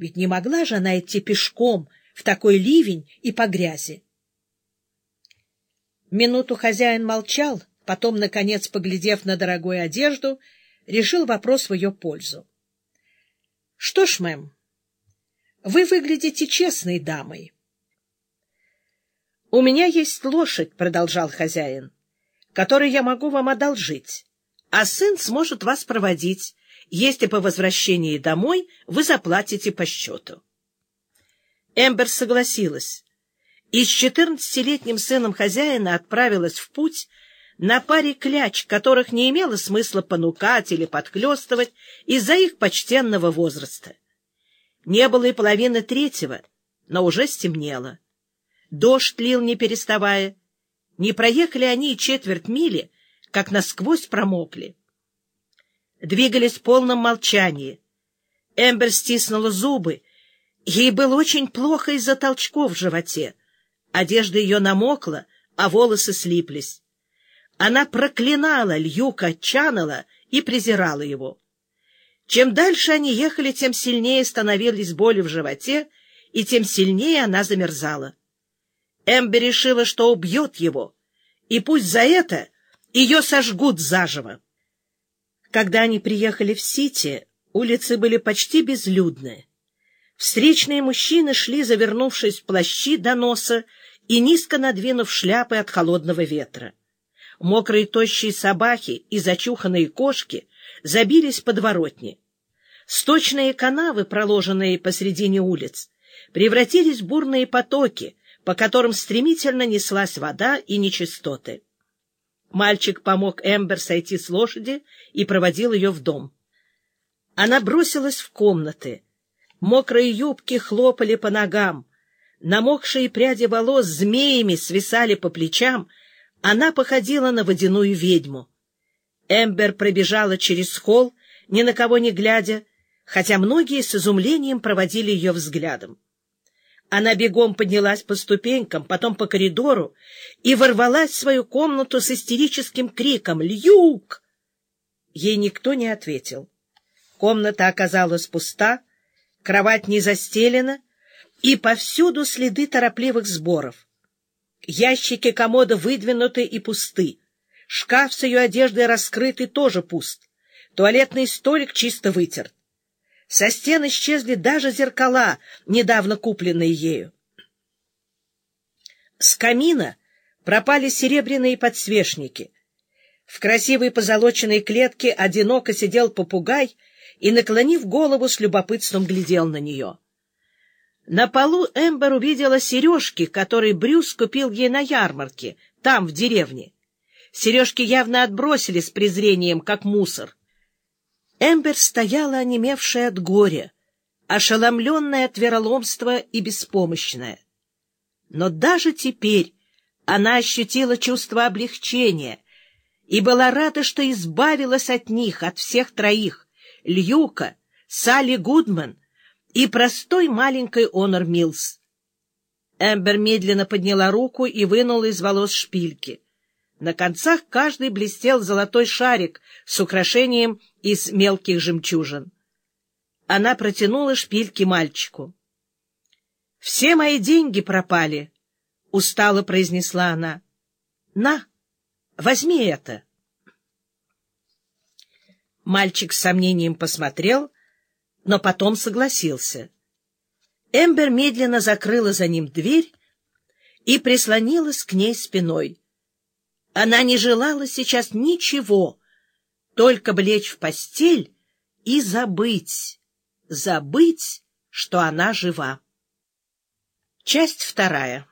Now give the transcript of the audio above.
Ведь не могла же она идти пешком в такой ливень и по грязи. Минуту хозяин молчал, потом, наконец, поглядев на дорогую одежду, решил вопрос в ее пользу. — Что ж, мэм, вы выглядите честной дамой. — У меня есть лошадь, — продолжал хозяин, — которую я могу вам одолжить, а сын сможет вас проводить, если по возвращении домой вы заплатите по счету. Эмбер согласилась и с четырнадцатилетним сыном хозяина отправилась в путь на паре кляч, которых не имело смысла понукать или подклёстывать из-за их почтенного возраста. Не было и половины третьего, но уже стемнело. Дождь лил не переставая. Не проехали они и четверть мили, как насквозь промокли. Двигались в полном молчании. Эмбер стиснула зубы. Ей было очень плохо из-за толчков в животе. Одежда ее намокла, а волосы слиплись. Она проклинала Льюка Чаннела и презирала его. Чем дальше они ехали, тем сильнее становились боли в животе, и тем сильнее она замерзала. Эмби решила, что убьет его, и пусть за это ее сожгут заживо. Когда они приехали в Сити, улицы были почти безлюдны. Встречные мужчины шли, завернувшись в плащи до носа и низко надвинув шляпы от холодного ветра. Мокрые тощие собаки и зачуханные кошки забились подворотни. Сточные канавы, проложенные посредине улиц, превратились в бурные потоки, по которым стремительно неслась вода и нечистоты. Мальчик помог Эмбер сойти с лошади и проводил ее в дом. Она бросилась в комнаты. Мокрые юбки хлопали по ногам. Намокшие пряди волос змеями свисали по плечам. Она походила на водяную ведьму. Эмбер пробежала через холл, ни на кого не глядя, хотя многие с изумлением проводили ее взглядом. Она бегом поднялась по ступенькам, потом по коридору и ворвалась в свою комнату с истерическим криком «Льюк!». Ей никто не ответил. Комната оказалась пуста, кровать не застелена, и повсюду следы торопливых сборов. Ящики комода выдвинуты и пусты. Шкаф с ее одеждой раскрыт и тоже пуст. Туалетный столик чисто вытерт. Со стен исчезли даже зеркала, недавно купленные ею. С камина пропали серебряные подсвечники. В красивой позолоченной клетке одиноко сидел попугай и, наклонив голову, с любопытством глядел на нее. На полу Эмбер увидела сережки, которые Брюс купил ей на ярмарке, там, в деревне. Сережки явно отбросили с презрением, как мусор. Эмбер стояла, онемевшая от горя, ошеломленная от вероломства и беспомощная. Но даже теперь она ощутила чувство облегчения и была рада, что избавилась от них, от всех троих — Льюка, Салли Гудман и простой маленькой Онор Милс. Эмбер медленно подняла руку и вынула из волос шпильки. На концах каждый блестел золотой шарик с украшением из мелких жемчужин. Она протянула шпильки мальчику. — Все мои деньги пропали, — устало произнесла она. — На, возьми это. Мальчик с сомнением посмотрел, но потом согласился. Эмбер медленно закрыла за ним дверь и прислонилась к ней спиной. Она не желала сейчас ничего, только бы лечь в постель и забыть, забыть, что она жива. Часть вторая